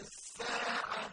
الساعة